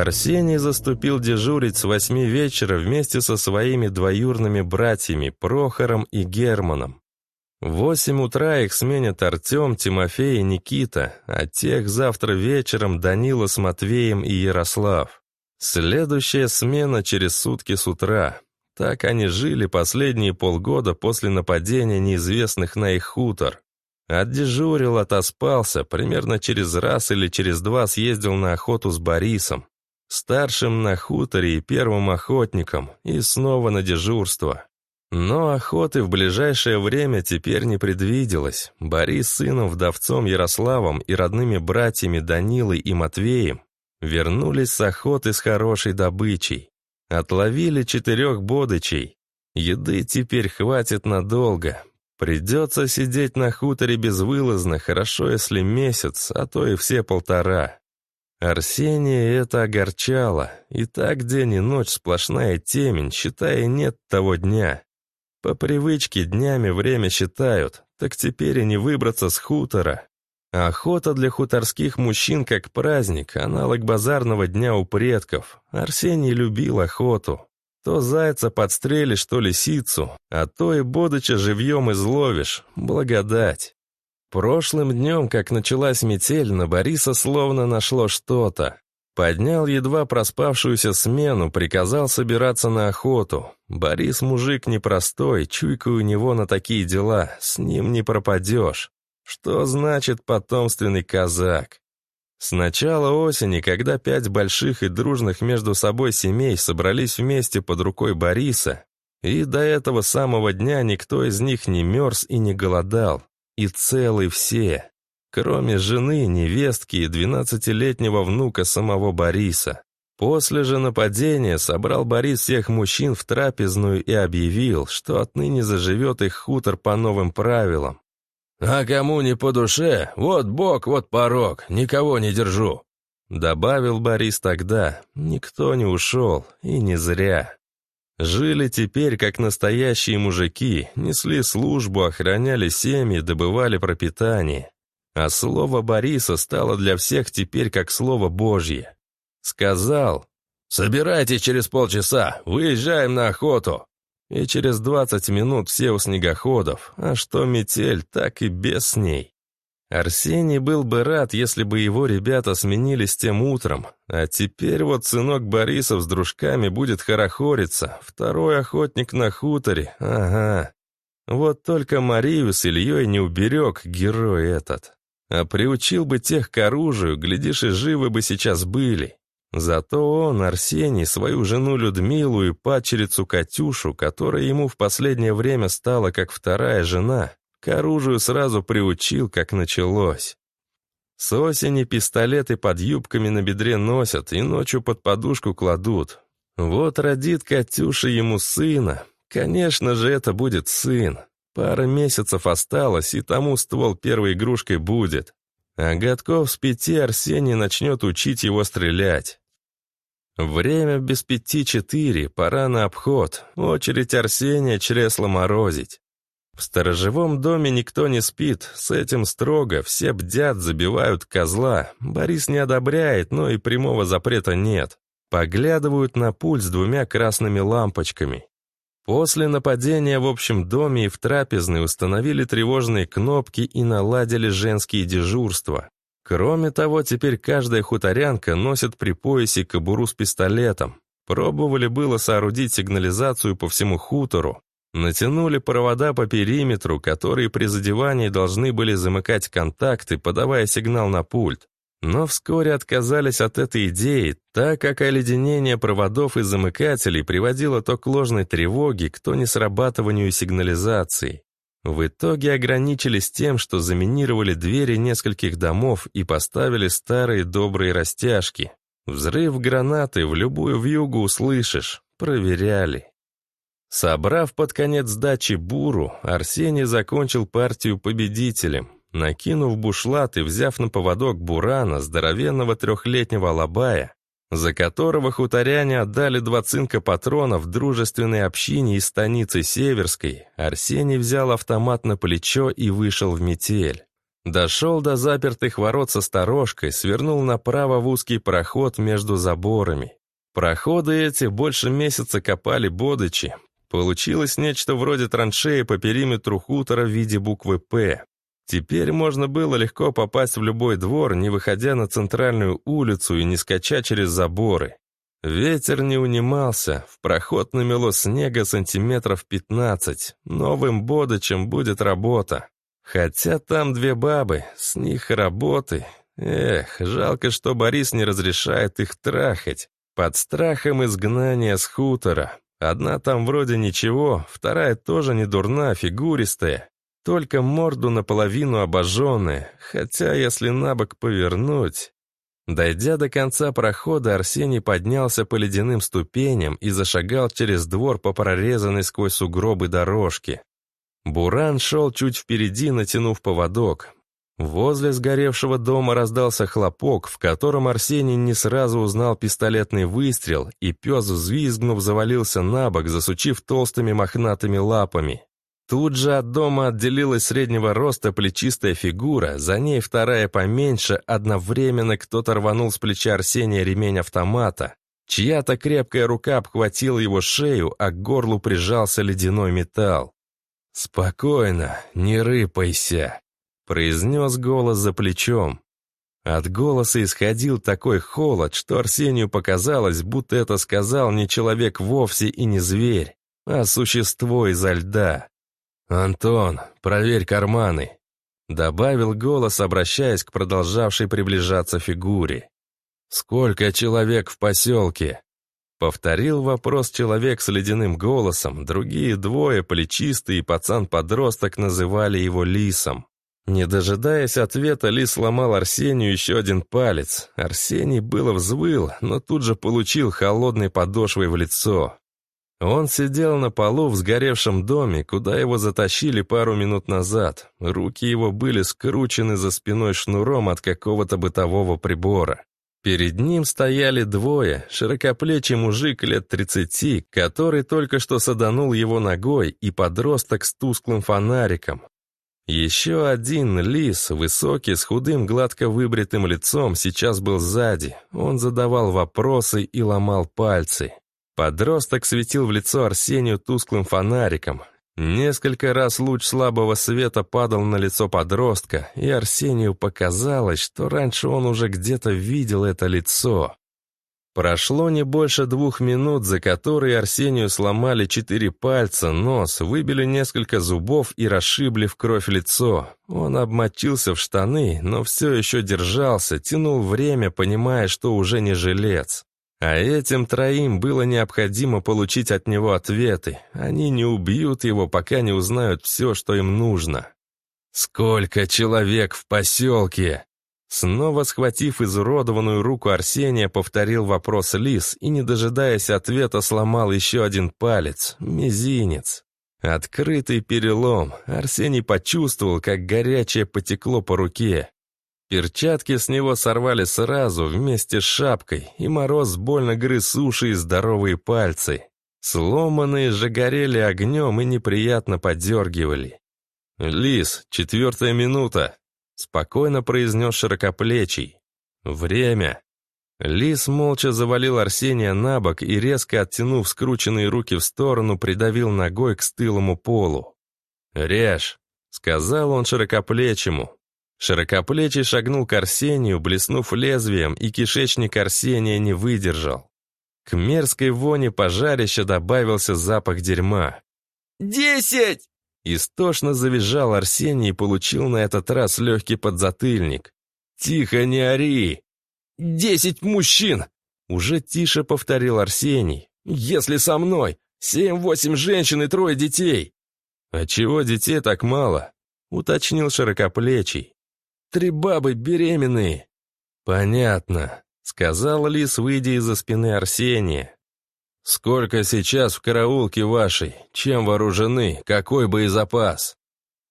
Арсений заступил дежурить с восьми вечера вместе со своими двоюрными братьями Прохором и Германом. В восемь утра их сменят Артем, Тимофей и Никита, а тех завтра вечером Данила с Матвеем и Ярослав. Следующая смена через сутки с утра. Так они жили последние полгода после нападения неизвестных на их хутор. Отдежурил, отоспался, примерно через раз или через два съездил на охоту с Борисом старшим на хуторе и первым охотником, и снова на дежурство. Но охоты в ближайшее время теперь не предвиделось. Борис с сыном, вдовцом Ярославом и родными братьями Данилой и Матвеем вернулись с охоты с хорошей добычей. Отловили четырех бодычей. Еды теперь хватит надолго. Придется сидеть на хуторе безвылазно, хорошо если месяц, а то и все полтора. Арсения это огорчало, и так день и ночь сплошная темень, считая нет того дня. По привычке днями время считают, так теперь и не выбраться с хутора. Охота для хуторских мужчин как праздник, аналог базарного дня у предков. Арсений любил охоту. То зайца подстрелишь, то лисицу, а то и бодыча живьем изловишь. Благодать. Прошлым днем, как началась метель, на Бориса словно нашло что-то. Поднял едва проспавшуюся смену, приказал собираться на охоту. Борис мужик непростой, чуйка у него на такие дела, с ним не пропадешь. Что значит потомственный казак? С начала осени, когда пять больших и дружных между собой семей собрались вместе под рукой Бориса, и до этого самого дня никто из них не мерз и не голодал, и целы все, кроме жены, невестки и двенадцатилетнего внука самого Бориса. После же нападения собрал Борис всех мужчин в трапезную и объявил, что отныне заживет их хутор по новым правилам. «А кому не по душе, вот бог, вот порог, никого не держу», Добавил Борис тогда, никто не ушел, и не зря. Жили теперь как настоящие мужики, несли службу, охраняли семьи, добывали пропитание. А слово Бориса стало для всех теперь как слово Божье. Сказал, «Собирайтесь через полчаса, выезжаем на охоту». И через двадцать минут все у снегоходов, а что метель, так и без с ней. Арсений был бы рад, если бы его ребята сменились тем утром, а теперь вот сынок Борисов с дружками будет хорохориться, второй охотник на хуторе, ага. Вот только Марию с Ильей не уберег герой этот. А приучил бы тех к оружию, глядишь, и живы бы сейчас были. Зато он, Арсений, свою жену Людмилу и падчерицу Катюшу, которая ему в последнее время стала как вторая жена, к оружию сразу приучил, как началось. С осени пистолеты под юбками на бедре носят и ночью под подушку кладут. Вот родит Катюша ему сына. Конечно же, это будет сын. Пара месяцев осталось, и тому ствол первой игрушкой будет. А годков с пяти Арсений начнет учить его стрелять. Время без пяти четыре, пора на обход. Очередь Арсения чресло морозить. В сторожевом доме никто не спит, с этим строго, все бдят, забивают козла. Борис не одобряет, но и прямого запрета нет. Поглядывают на пульт с двумя красными лампочками. После нападения в общем доме и в трапезной установили тревожные кнопки и наладили женские дежурства. Кроме того, теперь каждая хуторянка носит при поясе кобуру с пистолетом. Пробовали было соорудить сигнализацию по всему хутору, Натянули провода по периметру, которые при задевании должны были замыкать контакты, подавая сигнал на пульт. Но вскоре отказались от этой идеи, так как оледенение проводов и замыкателей приводило то к ложной тревоге, к то несрабатыванию сигнализации. В итоге ограничились тем, что заминировали двери нескольких домов и поставили старые добрые растяжки. Взрыв гранаты в любую вьюгу услышишь. Проверяли. Собрав под конец дачи буру, Арсений закончил партию победителем. Накинув бушлат и взяв на поводок бурана, здоровенного трехлетнего лобая, за которого хуторяне отдали два цинка патронов дружественной общине из станицы Северской, Арсений взял автомат на плечо и вышел в метель. Дошел до запертых ворот со сторожкой, свернул направо в узкий проход между заборами. Проходы эти больше месяца копали бодычи. Получилось нечто вроде траншеи по периметру хутора в виде буквы «П». Теперь можно было легко попасть в любой двор, не выходя на центральную улицу и не скача через заборы. Ветер не унимался, в проход намело снега сантиметров 15. Новым бодычем будет работа. Хотя там две бабы, с них работы. Эх, жалко, что Борис не разрешает их трахать. Под страхом изгнания с хутора. Одна там вроде ничего, вторая тоже не дурна, фигуристая. Только морду наполовину обожженная, хотя если на бок повернуть... Дойдя до конца прохода, Арсений поднялся по ледяным ступеням и зашагал через двор по прорезанной сквозь сугробы дорожке. Буран шел чуть впереди, натянув поводок. Возле сгоревшего дома раздался хлопок, в котором Арсений не сразу узнал пистолетный выстрел, и пес, взвизгнув, завалился на бок, засучив толстыми мохнатыми лапами. Тут же от дома отделилась среднего роста плечистая фигура, за ней вторая поменьше, одновременно кто-то рванул с плеча Арсения ремень автомата. Чья-то крепкая рука обхватила его шею, а к горлу прижался ледяной металл. «Спокойно, не рыпайся», — произнес голос за плечом. От голоса исходил такой холод, что Арсению показалось, будто это сказал не человек вовсе и не зверь, а существо изо льда. «Антон, проверь карманы», — добавил голос, обращаясь к продолжавшей приближаться фигуре. «Сколько человек в поселке?» Повторил вопрос человек с ледяным голосом, другие двое, плечистый и пацан-подросток, называли его Лисом. Не дожидаясь ответа, Лис сломал Арсению еще один палец. Арсений было взвыл, но тут же получил холодной подошвой в лицо. Он сидел на полу в сгоревшем доме, куда его затащили пару минут назад. Руки его были скручены за спиной шнуром от какого-то бытового прибора. Перед ним стояли двое, широкоплечий мужик лет тридцати, который только что саданул его ногой, и подросток с тусклым фонариком. Еще один лис, высокий, с худым, гладко выбритым лицом, сейчас был сзади. Он задавал вопросы и ломал пальцы. Подросток светил в лицо Арсению тусклым фонариком. Несколько раз луч слабого света падал на лицо подростка, и Арсению показалось, что раньше он уже где-то видел это лицо. Прошло не больше двух минут, за которые Арсению сломали четыре пальца, нос, выбили несколько зубов и расшибли в кровь лицо. Он обмочился в штаны, но все еще держался, тянул время, понимая, что уже не жилец. А этим троим было необходимо получить от него ответы. Они не убьют его, пока не узнают все, что им нужно. «Сколько человек в поселке?» Снова схватив изуродованную руку Арсения, повторил вопрос Лис и, не дожидаясь ответа, сломал еще один палец, мизинец. Открытый перелом. Арсений почувствовал, как горячее потекло по руке. Перчатки с него сорвали сразу, вместе с шапкой, и мороз больно грыз уши и здоровые пальцы. Сломанные же горели огнем и неприятно подергивали. «Лис, четвертая минута», — спокойно произнес широкоплечий. «Время». Лис молча завалил Арсения на бок и, резко оттянув скрученные руки в сторону, придавил ногой к стылому полу. «Режь», — сказал он широкоплечему. Широкоплечий шагнул к Арсению, блеснув лезвием, и кишечник Арсения не выдержал. К мерзкой воне пожарища добавился запах дерьма. «Десять!» Истошно завизжал Арсений и получил на этот раз легкий подзатыльник. «Тихо, не ори!» «Десять мужчин!» Уже тише повторил Арсений. «Если со мной! Семь-восемь женщин и трое детей!» «А чего детей так мало?» Уточнил широкоплечий. Три бабы беременные». «Понятно», — сказал Лис, выйдя из-за спины Арсения. «Сколько сейчас в караулке вашей? Чем вооружены? Какой боезапас?»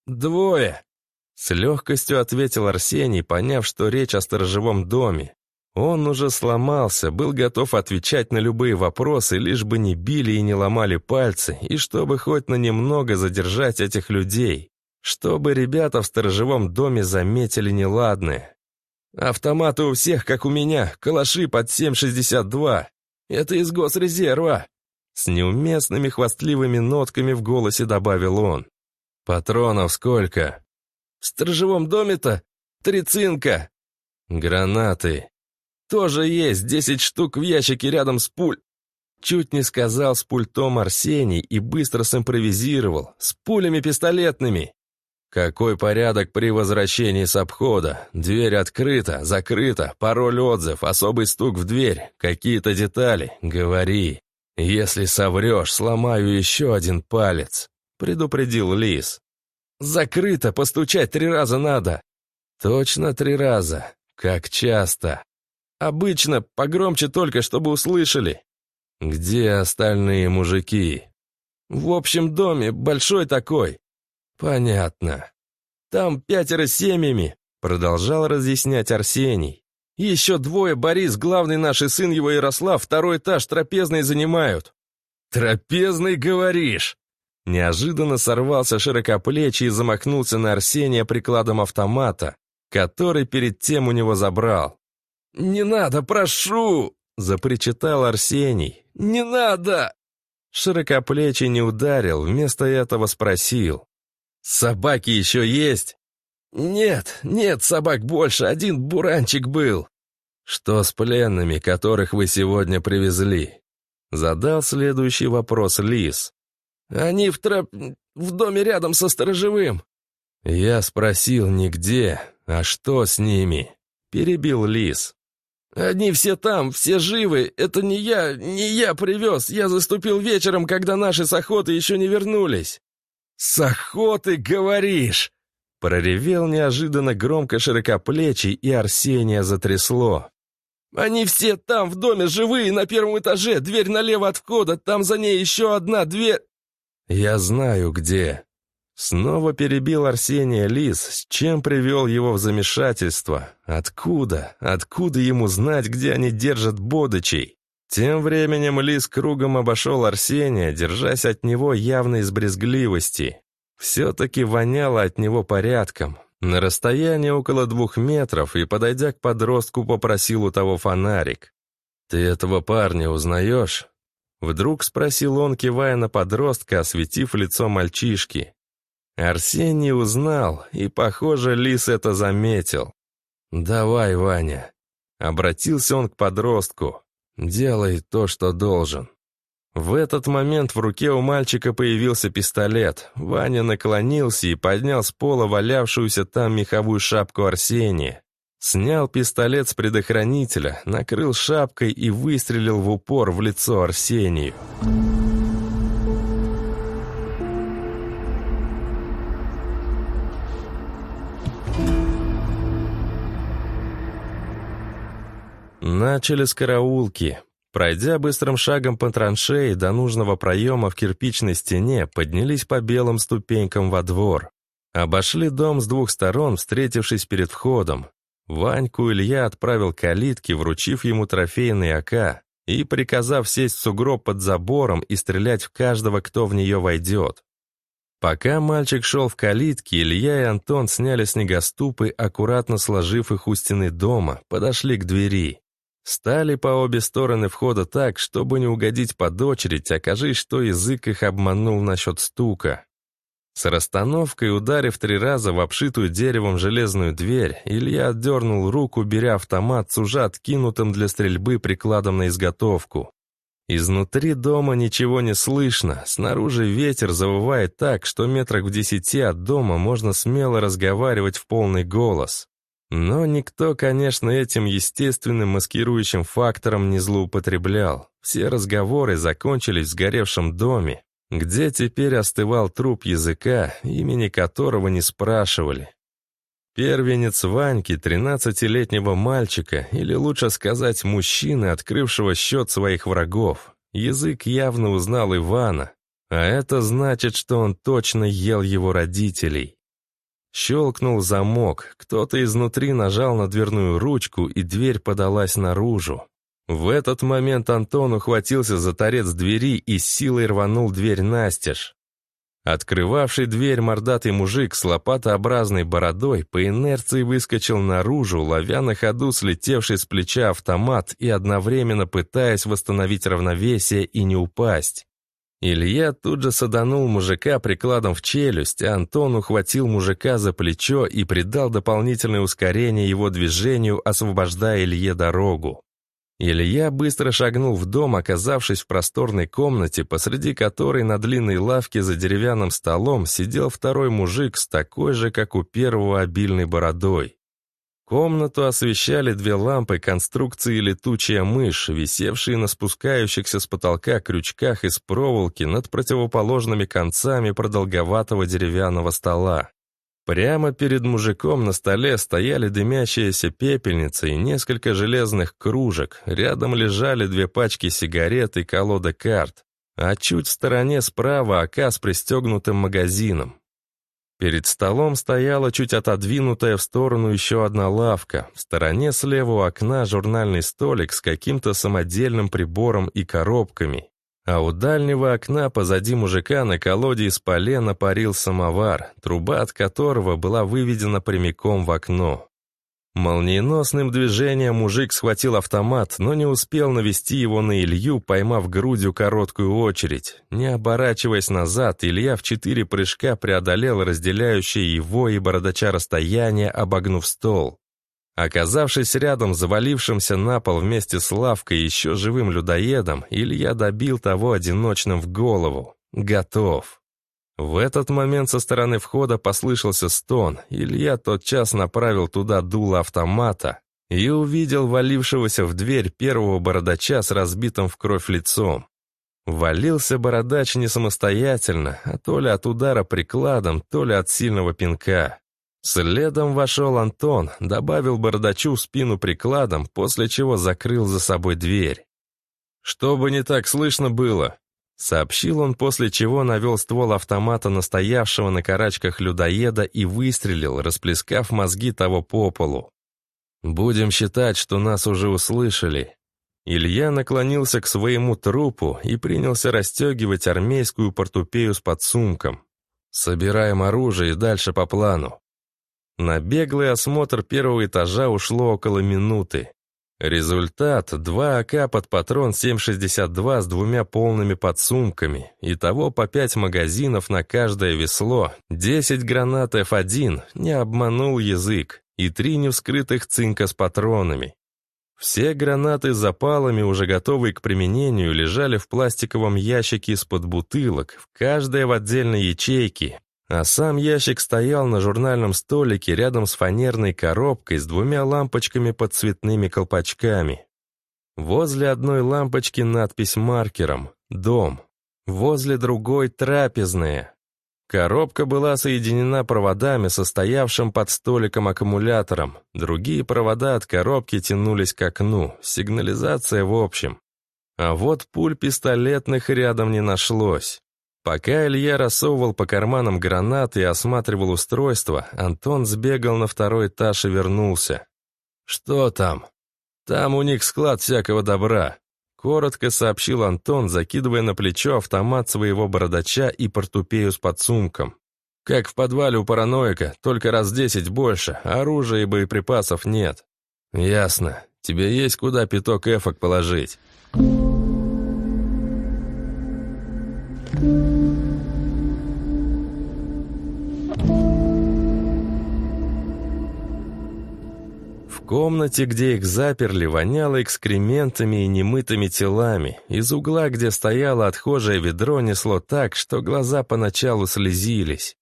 «Двое», — с легкостью ответил Арсений, поняв, что речь о сторожевом доме. Он уже сломался, был готов отвечать на любые вопросы, лишь бы не били и не ломали пальцы, и чтобы хоть на немного задержать этих людей. Чтобы ребята в сторожевом доме заметили неладное. Автоматы у всех, как у меня, калаши под 7,62. Это из госрезерва. С неуместными хвастливыми нотками в голосе добавил он. Патронов сколько? В сторожевом доме-то три цинка. Гранаты. Тоже есть, десять штук в ящике рядом с пуль. Чуть не сказал с пультом Арсений и быстро симпровизировал. С пулями пистолетными. Какой порядок при возвращении с обхода? Дверь открыта, закрыта, пароль отзыв, особый стук в дверь, какие-то детали. Говори. Если соврешь, сломаю еще один палец. Предупредил Лис. Закрыто, постучать три раза надо. Точно три раза. Как часто? Обычно, погромче только, чтобы услышали. Где остальные мужики? В общем доме, большой такой. Понятно. Там пятеро семьями, продолжал разъяснять Арсений. Еще двое, Борис, главный наш и сын его Ярослав, второй этаж трапезный занимают. Трапезный, говоришь? Неожиданно сорвался широкоплечий и замахнулся на Арсения прикладом автомата, который перед тем у него забрал. «Не надо, прошу!» — запричитал Арсений. «Не надо!» Широкоплечий не ударил, вместо этого спросил. «Собаки еще есть?» «Нет, нет собак больше, один буранчик был». «Что с пленными, которых вы сегодня привезли?» Задал следующий вопрос Лис. «Они в троп... в доме рядом со сторожевым». «Я спросил нигде, а что с ними?» Перебил Лис. «Они все там, все живы. Это не я, не я привез. Я заступил вечером, когда наши с охоты еще не вернулись». «С охоты, говоришь?» Проревел неожиданно громко широкоплечий, и Арсения затрясло. «Они все там, в доме, живые, на первом этаже, дверь налево от входа, там за ней еще одна дверь...» «Я знаю, где». Снова перебил Арсения Лис, с чем привел его в замешательство. Откуда? Откуда ему знать, где они держат бодычей? Тем временем Лис кругом обошел Арсения, держась от него явно из брезгливости. Все-таки воняло от него порядком. На расстоянии около двух метров и, подойдя к подростку, попросил у того фонарик. «Ты этого парня узнаешь?» Вдруг спросил он, кивая на подростка, осветив лицо мальчишки. Арсений узнал, и, похоже, Лис это заметил. «Давай, Ваня». Обратился он к подростку. «Делай то, что должен». В этот момент в руке у мальчика появился пистолет. Ваня наклонился и поднял с пола валявшуюся там меховую шапку Арсения. Снял пистолет с предохранителя, накрыл шапкой и выстрелил в упор в лицо Арсению. Начали с караулки. Пройдя быстрым шагом по траншеи до нужного проема в кирпичной стене, поднялись по белым ступенькам во двор. Обошли дом с двух сторон, встретившись перед входом. Ваньку Илья отправил к калитке, вручив ему трофейный АК и приказав сесть в сугроб под забором и стрелять в каждого, кто в нее войдет. Пока мальчик шел в калитке, Илья и Антон сняли снегоступы, аккуратно сложив их у стены дома, подошли к двери. Стали по обе стороны входа так, чтобы не угодить под очередь, окажись, что язык их обманул насчет стука. С расстановкой, ударив три раза в обшитую деревом железную дверь, Илья отдернул руку, беря автомат с уже откинутым для стрельбы прикладом на изготовку. Изнутри дома ничего не слышно, снаружи ветер завывает так, что метрах в десяти от дома можно смело разговаривать в полный голос. Но никто, конечно, этим естественным маскирующим фактором не злоупотреблял. Все разговоры закончились в сгоревшем доме, где теперь остывал труп языка, имени которого не спрашивали. Первенец Ваньки, тринадцатилетнего мальчика, или лучше сказать, мужчины, открывшего счет своих врагов. Язык явно узнал Ивана, а это значит, что он точно ел его родителей. Щелкнул замок, кто-то изнутри нажал на дверную ручку, и дверь подалась наружу. В этот момент Антон ухватился за торец двери и силой рванул дверь настежь. Открывавший дверь мордатый мужик с лопатообразной бородой по инерции выскочил наружу, ловя на ходу слетевший с плеча автомат и одновременно пытаясь восстановить равновесие и не упасть. Илья тут же саданул мужика прикладом в челюсть, а Антон ухватил мужика за плечо и придал дополнительное ускорение его движению, освобождая Илье дорогу. Илья быстро шагнул в дом, оказавшись в просторной комнате, посреди которой на длинной лавке за деревянным столом сидел второй мужик с такой же, как у первого, обильной бородой. Комнату освещали две лампы конструкции «Летучая мышь», висевшие на спускающихся с потолка крючках из проволоки над противоположными концами продолговатого деревянного стола. Прямо перед мужиком на столе стояли дымящаяся пепельница и несколько железных кружек, рядом лежали две пачки сигарет и колода карт, а чуть в стороне справа АК с пристегнутым магазином. Перед столом стояла чуть отодвинутая в сторону еще одна лавка, в стороне слева у окна журнальный столик с каким-то самодельным прибором и коробками. А у дальнего окна позади мужика на колоде из полена парил самовар, труба от которого была выведена прямиком в окно. Молниеносным движением мужик схватил автомат, но не успел навести его на Илью, поймав грудью короткую очередь. Не оборачиваясь назад, Илья в четыре прыжка преодолел разделяющее его и бородача расстояние, обогнув стол. Оказавшись рядом, завалившимся на пол вместе с лавкой еще живым людоедом, Илья добил того одиночным в голову. Готов. В этот момент со стороны входа послышался стон. Илья тотчас направил туда дуло автомата и увидел валившегося в дверь первого бородача с разбитым в кровь лицом. Валился бородач не самостоятельно, а то ли от удара прикладом, то ли от сильного пинка. Следом вошел Антон, добавил бардачу в спину прикладом, после чего закрыл за собой дверь. «Чтобы не так слышно было», — сообщил он, после чего навел ствол автомата настоявшего на карачках людоеда и выстрелил, расплескав мозги того по полу. «Будем считать, что нас уже услышали». Илья наклонился к своему трупу и принялся расстегивать армейскую портупею с подсумком. «Собираем оружие и дальше по плану». На беглый осмотр первого этажа ушло около минуты. Результат – два АК под патрон 7,62 с двумя полными подсумками, итого по пять магазинов на каждое весло, 10 гранат F1, не обманул язык, и три невскрытых цинка с патронами. Все гранаты с запалами, уже готовые к применению, лежали в пластиковом ящике из-под бутылок, в каждой в отдельной ячейке, а сам ящик стоял на журнальном столике рядом с фанерной коробкой с двумя лампочками под цветными колпачками. Возле одной лампочки надпись маркером «Дом». Возле другой «Трапезная». Коробка была соединена проводами, состоявшим под столиком аккумулятором. Другие провода от коробки тянулись к окну, сигнализация в общем. А вот пуль пистолетных рядом не нашлось. Пока Илья рассовывал по карманам гранаты и осматривал устройство, Антон сбегал на второй этаж и вернулся. «Что там?» «Там у них склад всякого добра», — коротко сообщил Антон, закидывая на плечо автомат своего бородача и портупею с подсумком. «Как в подвале у параноика, только раз десять больше, оружия и боеприпасов нет». «Ясно. Тебе есть куда пяток эфок положить?» Комнате, где их заперли, воняло экскрементами и немытыми телами. Из угла, где стояло отхожее ведро, несло так, что глаза поначалу слезились.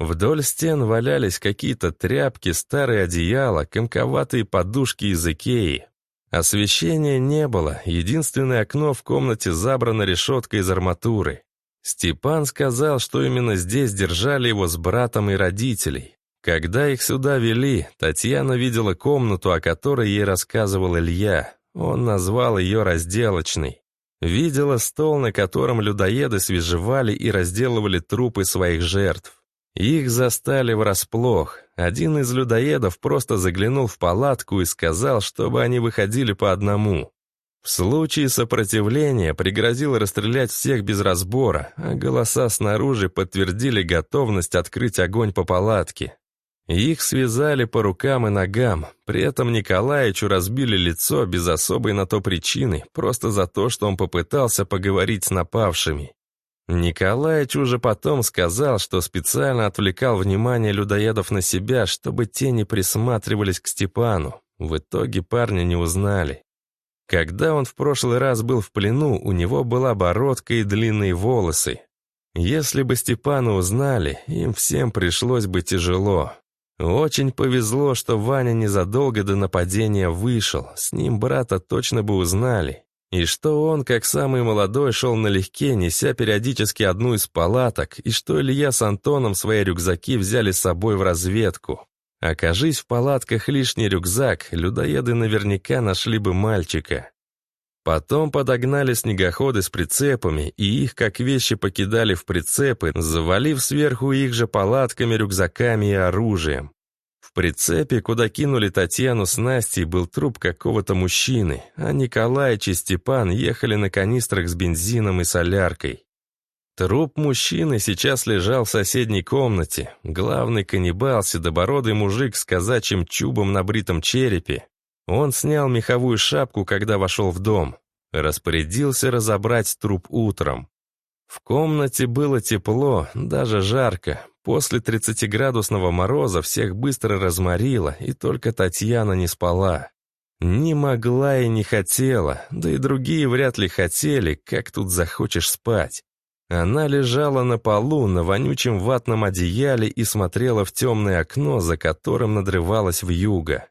Вдоль стен валялись какие-то тряпки, старые одеяла, комковатые подушки из Икеи. Освещения не было, единственное окно в комнате забрано решеткой из арматуры. Степан сказал, что именно здесь держали его с братом и родителей. Когда их сюда вели, Татьяна видела комнату, о которой ей рассказывал Илья. Он назвал ее разделочной. Видела стол, на котором людоеды свежевали и разделывали трупы своих жертв. Их застали врасплох. Один из людоедов просто заглянул в палатку и сказал, чтобы они выходили по одному. В случае сопротивления пригрозил расстрелять всех без разбора, а голоса снаружи подтвердили готовность открыть огонь по палатке. Их связали по рукам и ногам, при этом Николаевичу разбили лицо без особой на то причины, просто за то, что он попытался поговорить с напавшими. Николаевич уже потом сказал, что специально отвлекал внимание людоедов на себя, чтобы те не присматривались к Степану. В итоге парня не узнали. Когда он в прошлый раз был в плену, у него была бородка и длинные волосы. Если бы Степана узнали, им всем пришлось бы тяжело. Очень повезло, что Ваня незадолго до нападения вышел, с ним брата точно бы узнали. И что он, как самый молодой, шел налегке, неся периодически одну из палаток, и что Илья с Антоном свои рюкзаки взяли с собой в разведку. Окажись в палатках лишний рюкзак, людоеды наверняка нашли бы мальчика. Потом подогнали снегоходы с прицепами, и их как вещи покидали в прицепы, завалив сверху их же палатками, рюкзаками и оружием. В прицепе, куда кинули Татьяну с Настей, был труп какого-то мужчины, а Николаич и Степан ехали на канистрах с бензином и соляркой. Труп мужчины сейчас лежал в соседней комнате. Главный каннибал, седобородый мужик с казачьим чубом на бритом черепе, он снял меховую шапку, когда вошел в дом. Распорядился разобрать труп утром. В комнате было тепло, даже жарко. После 30-градусного мороза всех быстро разморило, и только Татьяна не спала. Не могла и не хотела, да и другие вряд ли хотели, как тут захочешь спать. Она лежала на полу на вонючем ватном одеяле и смотрела в темное окно, за которым надрывалась вьюга.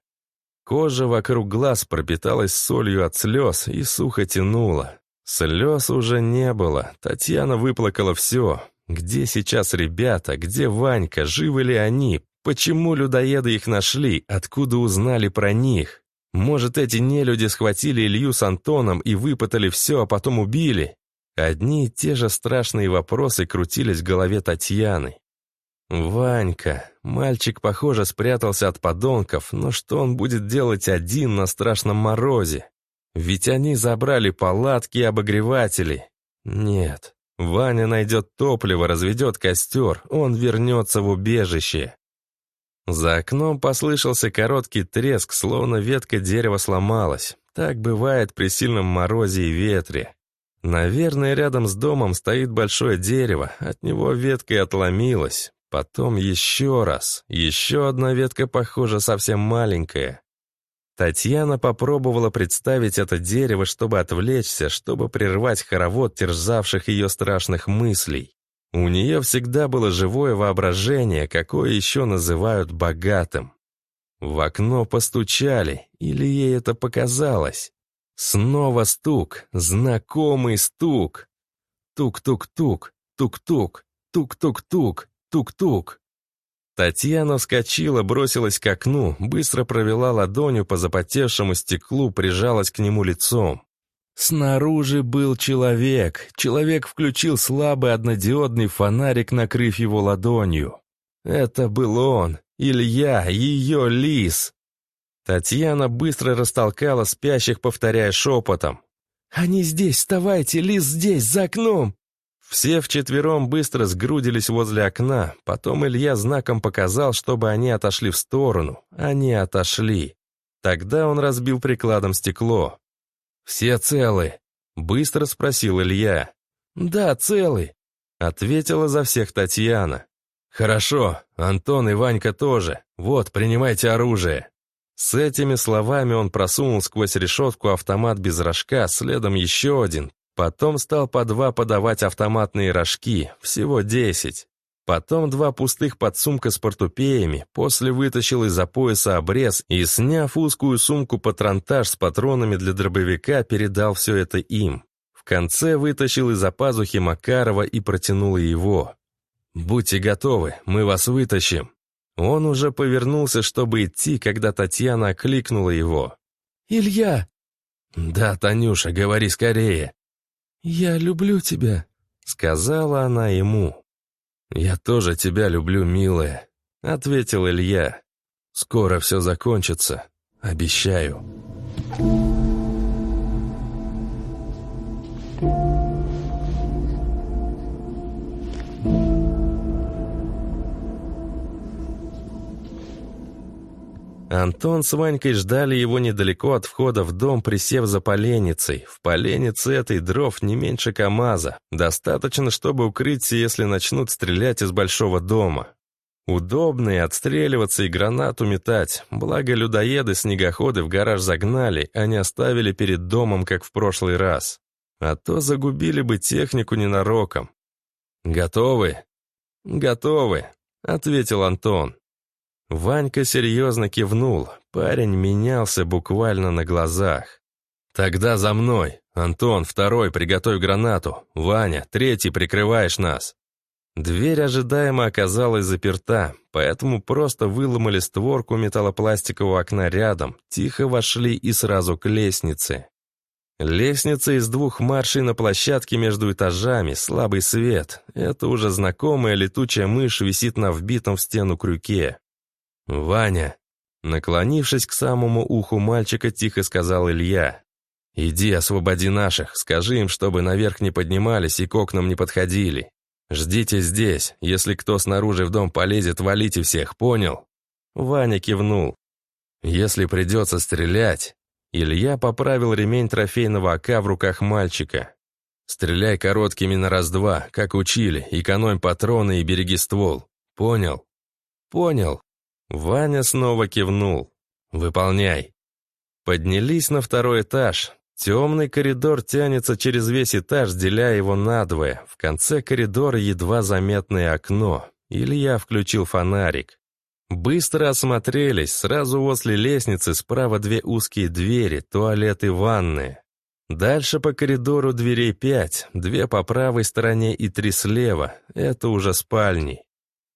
Кожа вокруг глаз пропиталась солью от слез и сухо тянула. Слез уже не было, Татьяна выплакала все. Где сейчас ребята, где Ванька, живы ли они? Почему людоеды их нашли? Откуда узнали про них? Может, эти нелюди схватили Илью с Антоном и выпытали все, а потом убили? Одни и те же страшные вопросы крутились в голове Татьяны. Ванька. Мальчик, похоже, спрятался от подонков, но что он будет делать один на страшном морозе? Ведь они забрали палатки и обогреватели. Нет. Ваня найдет топливо, разведет костер, он вернется в убежище. За окном послышался короткий треск, словно ветка дерева сломалась. Так бывает при сильном морозе и ветре. Наверное, рядом с домом стоит большое дерево, от него ветка и отломилась. Потом еще раз. Еще одна ветка, похоже, совсем маленькая. Татьяна попробовала представить это дерево, чтобы отвлечься, чтобы прервать хоровод терзавших ее страшных мыслей. У нее всегда было живое воображение, какое еще называют богатым. В окно постучали, или ей это показалось? Снова стук, знакомый стук. Тук-тук-тук, тук-тук, тук-тук-тук. Тук-тук. Татьяна вскочила, бросилась к окну, быстро провела ладонью по запотевшему стеклу, прижалась к нему лицом. Снаружи был человек. Человек включил слабый однодиодный фонарик, накрыв его ладонью. Это был он, Илья, ее лис. Татьяна быстро растолкала спящих, повторяя шепотом. «Они здесь, вставайте, лис здесь, за окном!» Все вчетвером быстро сгрудились возле окна, потом Илья знаком показал, чтобы они отошли в сторону. Они отошли. Тогда он разбил прикладом стекло. «Все целы?» — быстро спросил Илья. «Да, целы», — ответила за всех Татьяна. «Хорошо, Антон и Ванька тоже. Вот, принимайте оружие». С этими словами он просунул сквозь решетку автомат без рожка, следом еще один, Потом стал по два подавать автоматные рожки, всего десять. Потом два пустых подсумка с портупеями, после вытащил из-за пояса обрез и, сняв узкую сумку-патронтаж с патронами для дробовика, передал все это им. В конце вытащил из-за пазухи Макарова и протянул его. «Будьте готовы, мы вас вытащим». Он уже повернулся, чтобы идти, когда Татьяна окликнула его. «Илья!» «Да, Танюша, говори скорее!» «Я люблю тебя», — сказала она ему. «Я тоже тебя люблю, милая», — ответил Илья. «Скоро все закончится, обещаю». Антон с Ванькой ждали его недалеко от входа в дом, присев за поленницей. В поленнице этой дров не меньше КамАЗа. Достаточно, чтобы укрыться, если начнут стрелять из большого дома. Удобно отстреливаться и гранату метать. Благо людоеды-снегоходы в гараж загнали, а не оставили перед домом, как в прошлый раз. А то загубили бы технику ненароком. «Готовы?» «Готовы», — ответил Антон. Ванька серьезно кивнул. Парень менялся буквально на глазах. «Тогда за мной. Антон, второй, приготовь гранату. Ваня, третий, прикрываешь нас». Дверь ожидаемо оказалась заперта, поэтому просто выломали створку металлопластикового окна рядом, тихо вошли и сразу к лестнице. Лестница из двух маршей на площадке между этажами, слабый свет. Это уже знакомая летучая мышь висит на вбитом в стену крюке. «Ваня!» Наклонившись к самому уху мальчика, тихо сказал Илья. «Иди, освободи наших, скажи им, чтобы наверх не поднимались и к окнам не подходили. Ждите здесь, если кто снаружи в дом полезет, валите всех, понял?» Ваня кивнул. «Если придется стрелять...» Илья поправил ремень трофейного АК в руках мальчика. «Стреляй короткими на раз-два, как учили, экономь патроны и береги ствол. Понял?» «Понял», Ваня снова кивнул. «Выполняй». Поднялись на второй этаж. Темный коридор тянется через весь этаж, деля его надвое. В конце коридора едва заметное окно. Илья включил фонарик. Быстро осмотрелись, сразу возле лестницы справа две узкие двери, туалет и ванны. Дальше по коридору дверей пять, две по правой стороне и три слева. Это уже спальни.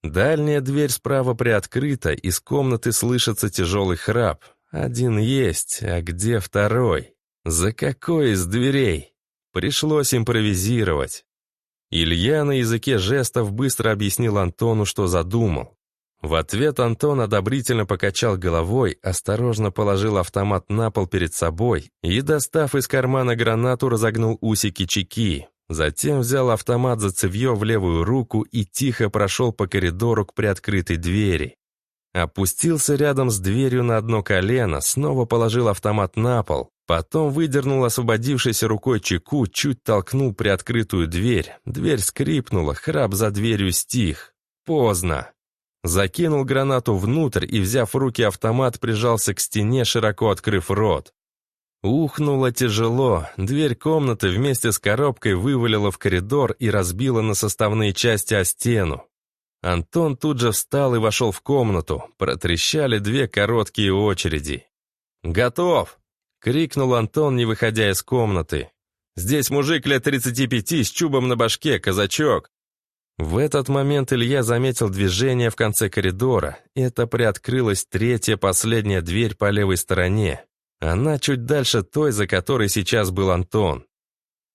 Дальняя дверь справа приоткрыта, из комнаты слышится тяжелый храп. Один есть, а где второй? За какой из дверей? Пришлось импровизировать. Илья на языке жестов быстро объяснил Антону, что задумал. В ответ Антон одобрительно покачал головой, осторожно положил автомат на пол перед собой и, достав из кармана гранату, разогнул усики чеки. Затем взял автомат за цевье в левую руку и тихо прошел по коридору к приоткрытой двери. Опустился рядом с дверью на одно колено, снова положил автомат на пол, потом выдернул освободившейся рукой чеку, чуть толкнул приоткрытую дверь. Дверь скрипнула, храп за дверью стих. Поздно. Закинул гранату внутрь и, взяв в руки автомат, прижался к стене, широко открыв рот. Ухнуло тяжело, дверь комнаты вместе с коробкой вывалила в коридор и разбила на составные части о стену. Антон тут же встал и вошел в комнату, протрещали две короткие очереди. «Готов!» — крикнул Антон, не выходя из комнаты. «Здесь мужик лет 35 с чубом на башке, казачок!» В этот момент Илья заметил движение в конце коридора. Это приоткрылась третья последняя дверь по левой стороне. Она чуть дальше той, за которой сейчас был Антон.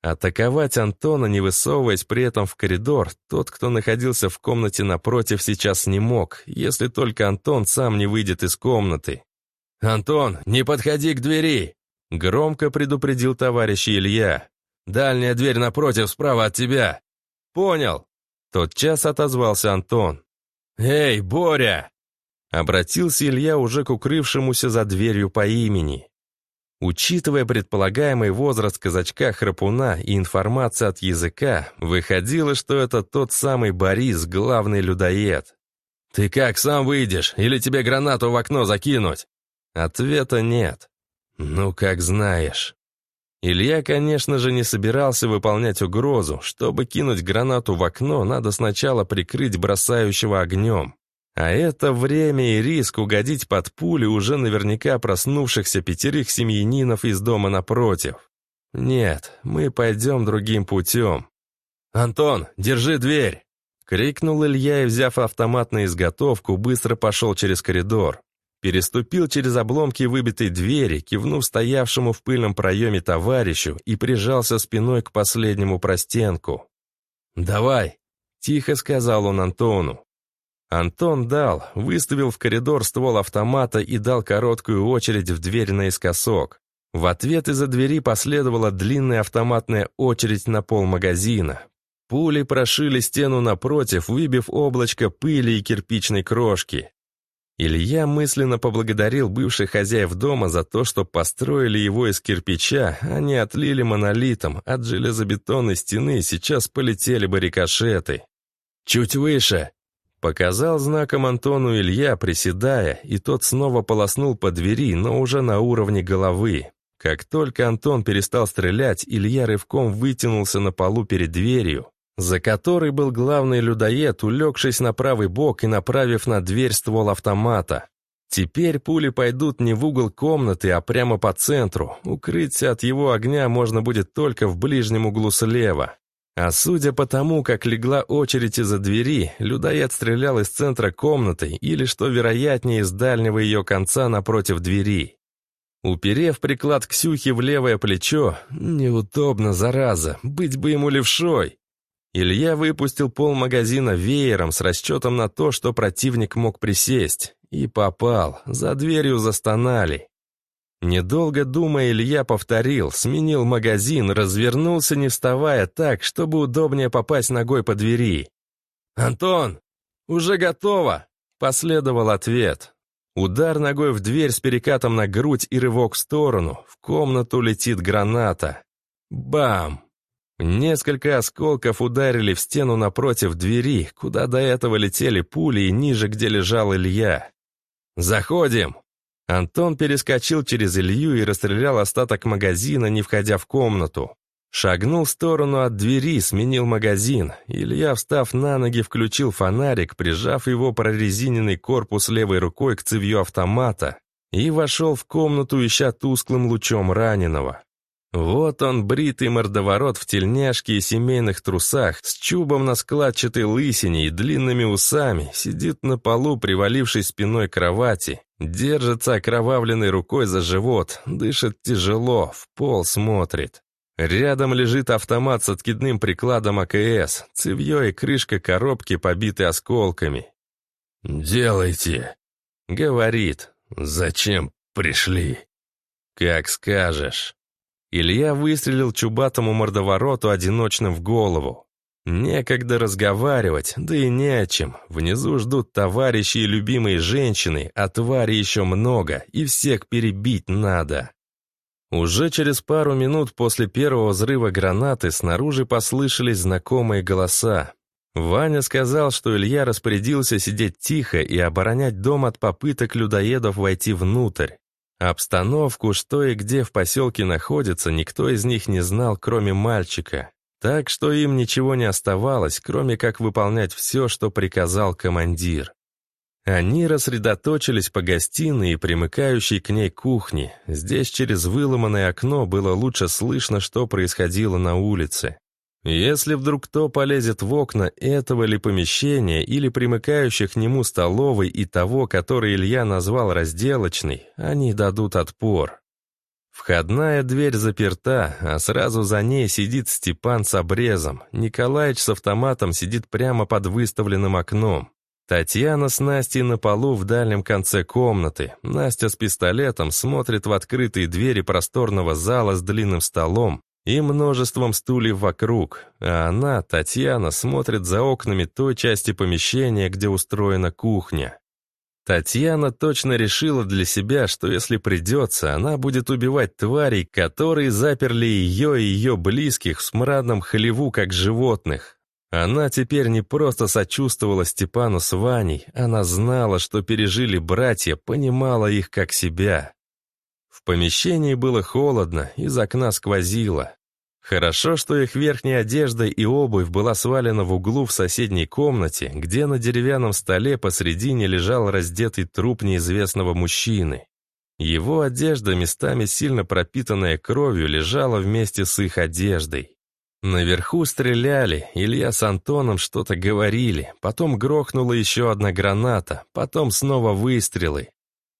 Атаковать Антона, не высовываясь при этом в коридор, тот, кто находился в комнате напротив, сейчас не мог, если только Антон сам не выйдет из комнаты. «Антон, не подходи к двери!» Громко предупредил товарищ Илья. «Дальняя дверь напротив, справа от тебя!» «Понял!» Тотчас отозвался Антон. «Эй, Боря!» Обратился Илья уже к укрывшемуся за дверью по имени. Учитывая предполагаемый возраст казачка-храпуна и информация от языка, выходило, что это тот самый Борис, главный людоед. «Ты как, сам выйдешь? Или тебе гранату в окно закинуть?» Ответа нет. «Ну, как знаешь». Илья, конечно же, не собирался выполнять угрозу. Чтобы кинуть гранату в окно, надо сначала прикрыть бросающего огнем. А это время и риск угодить под пули уже наверняка проснувшихся пятерых семьянинов из дома напротив. Нет, мы пойдем другим путем. «Антон, держи дверь!» — крикнул Илья и, взяв автомат на изготовку, быстро пошел через коридор. Переступил через обломки выбитой двери, кивнув стоявшему в пыльном проеме товарищу и прижался спиной к последнему простенку. «Давай!» — тихо сказал он Антону. Антон дал, выставил в коридор ствол автомата и дал короткую очередь в дверь наискосок. В ответ из-за двери последовала длинная автоматная очередь на пол магазина. Пули прошили стену напротив, выбив облачко пыли и кирпичной крошки. Илья мысленно поблагодарил бывших хозяев дома за то, что построили его из кирпича, а не отлили монолитом. От железобетонной стены сейчас полетели бы рикошеты. «Чуть выше!» Показал знаком Антону Илья, приседая, и тот снова полоснул по двери, но уже на уровне головы. Как только Антон перестал стрелять, Илья рывком вытянулся на полу перед дверью, за которой был главный людоед, улегшись на правый бок и направив на дверь ствол автомата. Теперь пули пойдут не в угол комнаты, а прямо по центру. Укрыться от его огня можно будет только в ближнем углу слева. А судя по тому, как легла очередь из-за двери, людоед стрелял из центра комнаты или, что вероятнее, из дальнего ее конца напротив двери. Уперев приклад Ксюхи в левое плечо, неудобно, зараза, быть бы ему левшой. Илья выпустил пол магазина веером с расчетом на то, что противник мог присесть. И попал. За дверью застонали. Недолго думая, Илья повторил, сменил магазин, развернулся, не вставая так, чтобы удобнее попасть ногой по двери. «Антон, уже готово!» — последовал ответ. Удар ногой в дверь с перекатом на грудь и рывок в сторону. В комнату летит граната. Бам! Несколько осколков ударили в стену напротив двери, куда до этого летели пули и ниже, где лежал Илья. «Заходим!» Антон перескочил через Илью и расстрелял остаток магазина, не входя в комнату. Шагнул в сторону от двери, сменил магазин. Илья, встав на ноги, включил фонарик, прижав его прорезиненный корпус левой рукой к цевью автомата и вошел в комнату, ища тусклым лучом раненого. Вот он, бритый мордоворот в тельняшке и семейных трусах, с чубом на складчатой лысине и длинными усами, сидит на полу, привалившись спиной к кровати, держится окровавленной рукой за живот, дышит тяжело, в пол смотрит. Рядом лежит автомат с откидным прикладом АКС, цевье и крышка коробки, побиты осколками. «Делайте», — говорит. «Зачем пришли?» «Как скажешь». Илья выстрелил чубатому мордовороту одиночным в голову. Некогда разговаривать, да и не о чем. Внизу ждут товарищи и любимые женщины, а твари еще много, и всех перебить надо. Уже через пару минут после первого взрыва гранаты снаружи послышались знакомые голоса. Ваня сказал, что Илья распорядился сидеть тихо и оборонять дом от попыток людоедов войти внутрь. Обстановку, что и где в поселке находится, никто из них не знал, кроме мальчика. Так что им ничего не оставалось, кроме как выполнять все, что приказал командир. Они рассредоточились по гостиной и примыкающей к ней кухне. Здесь через выломанное окно было лучше слышно, что происходило на улице. Если вдруг кто полезет в окна этого ли помещения или примыкающих к нему столовой и того, который Илья назвал разделочной, они дадут отпор. Входная дверь заперта, а сразу за ней сидит Степан с обрезом. Николаич с автоматом сидит прямо под выставленным окном. Татьяна с Настей на полу в дальнем конце комнаты. Настя с пистолетом смотрит в открытые двери просторного зала с длинным столом, и множеством стульев вокруг, а она, Татьяна, смотрит за окнами той части помещения, где устроена кухня. Татьяна точно решила для себя, что если придется, она будет убивать тварей, которые заперли ее и ее близких в смрадном хлеву, как животных. Она теперь не просто сочувствовала Степану с Ваней, она знала, что пережили братья, понимала их как себя. В помещении было холодно, из окна сквозило. Хорошо, что их верхняя одежда и обувь была свалена в углу в соседней комнате, где на деревянном столе посредине лежал раздетый труп неизвестного мужчины. Его одежда, местами сильно пропитанная кровью, лежала вместе с их одеждой. Наверху стреляли, Илья с Антоном что-то говорили, потом грохнула еще одна граната, потом снова выстрелы.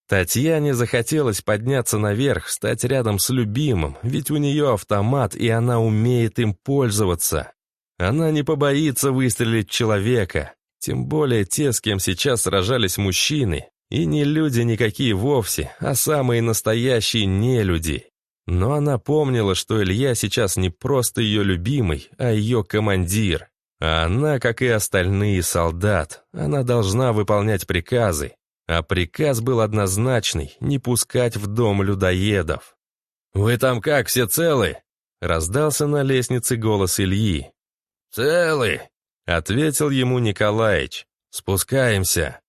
Татьяне захотелось подняться наверх, стать рядом с любимым, ведь у нее автомат, и она умеет им пользоваться. Она не побоится выстрелить человека, тем более те, с кем сейчас сражались мужчины, и не люди никакие вовсе, а самые настоящие нелюди. Но она помнила, что Илья сейчас не просто ее любимый, а ее командир. А она, как и остальные, солдат. Она должна выполнять приказы, А приказ был однозначный — не пускать в дом людоедов. «Вы там как, все целы?» — раздался на лестнице голос Ильи. «Целы!» — ответил ему Николаич. «Спускаемся».